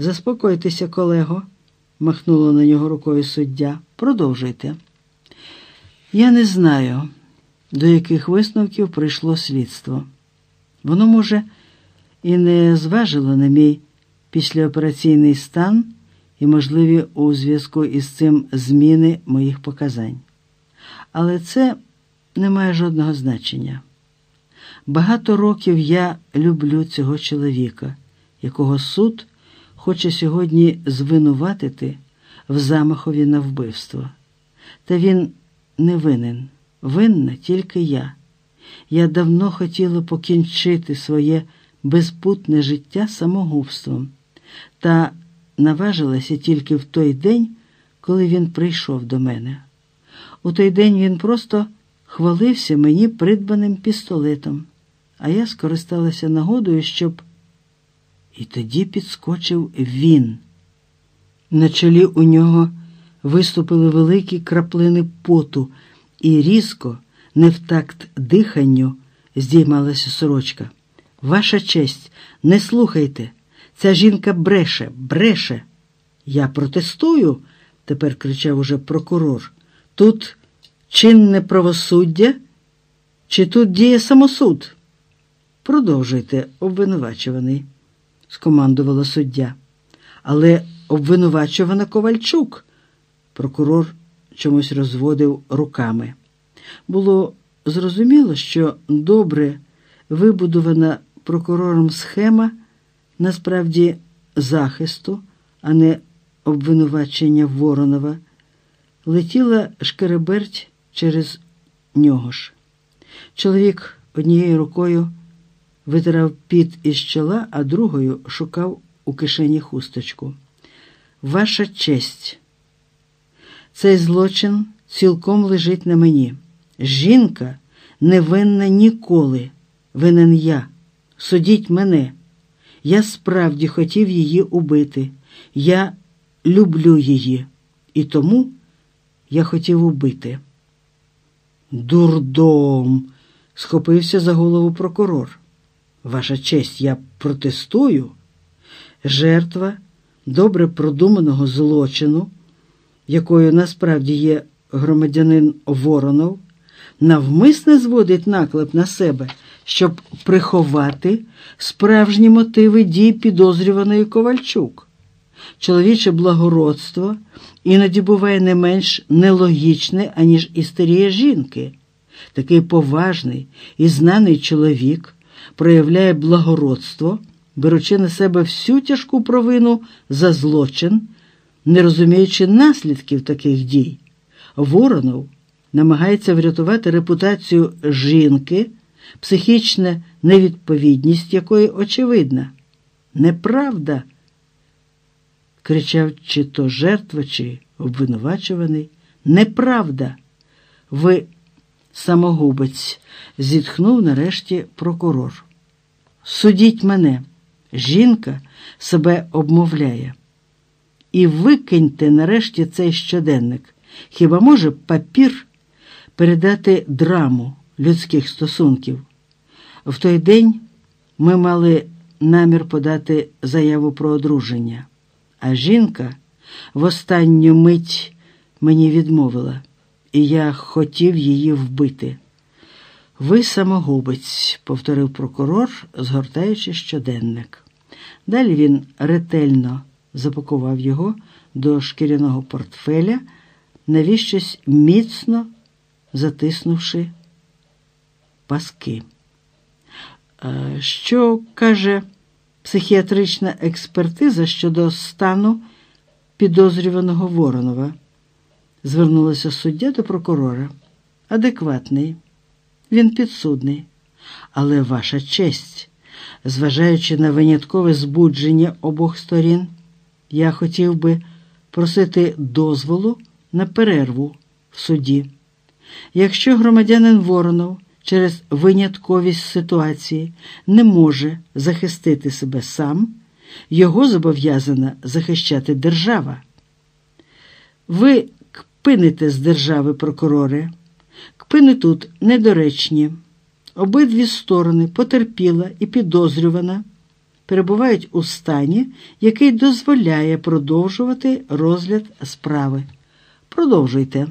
Заспокойтеся, колего, махнула на нього рукою суддя. Продовжуйте. Я не знаю, до яких висновків прийшло слідство. Воно, може, і не зважило на мій післяопераційний стан і можливі у зв'язку із цим зміни моїх показань. Але це не має жодного значення. Багато років я люблю цього чоловіка, якого суд хоче сьогодні звинуватити в замахові на вбивство. Та він не винен, винна тільки я. Я давно хотіла покінчити своє безпутне життя самогубством, та наважилася тільки в той день, коли він прийшов до мене. У той день він просто хвалився мені придбаним пістолетом, а я скористалася нагодою, щоб. І тоді підскочив він. На чолі у нього виступили великі краплини поту, і різко, не в такт диханню, здіймалася сорочка. Ваша честь, не слухайте. Ця жінка бреше, бреше. Я протестую, тепер кричав уже прокурор. Тут чинне правосуддя, чи тут діє самосуд? Продовжуйте, обвинувачуваний, скомандувала суддя. Але обвинувачувана Ковальчук. Прокурор чомусь розводив руками. Було зрозуміло, що добре вибудована прокурором схема насправді захисту, а не обвинувачення Воронова, летіла шкереберть через нього ж. Чоловік однією рукою витирав піт із чола, а другою шукав у кишені хусточку. Ваша честь, цей злочин цілком лежить на мені. Жінка не винна ніколи, винен я. Судіть мене. Я справді хотів її убити. Я люблю її. І тому я хотів убити. Дурдом, схопився за голову прокурор. Ваша честь, я протестую. Жертва добре продуманого злочину, якою насправді є громадянин Воронов, навмисне зводить наклеп на себе, щоб приховати справжні мотиви дій підозрюваної Ковальчук. Чоловіче благородство іноді буває не менш нелогічне, аніж істерія жінки. Такий поважний і знаний чоловік проявляє благородство, беручи на себе всю тяжку провину за злочин, не розуміючи наслідків таких дій. Воронов намагається врятувати репутацію жінки, психічна невідповідність якої очевидна. Неправда, кричав чи то жертва, чи обвинувачуваний. Неправда. Ви самогубець, зітхнув нарешті прокурор. Судіть мене, жінка себе обмовляє. І викиньте нарешті цей щоденник. Хіба може папір передати драму людських стосунків? В той день ми мали намір подати заяву про одруження, а жінка в останню мить мені відмовила, і я хотів її вбити. Ви самогубець, повторив прокурор, згортаючи щоденник. Далі він ретельно запакував його до шкіряного портфеля, навіщось міцно затиснувши паски. Що каже психіатрична експертиза щодо стану підозрюваного Воронова? Звернулася суддя до прокурора. Адекватний, він підсудний, але ваша честь, зважаючи на виняткове збудження обох сторін, я хотів би просити дозволу на перерву в суді. Якщо громадянин Воронов через винятковість ситуації не може захистити себе сам, його зобов'язана захищати держава. Ви кпините з держави, прокурори, кпини тут недоречні. Обидві сторони потерпіла і підозрювана перебувають у стані, який дозволяє продовжувати розгляд справи. Продовжуйте.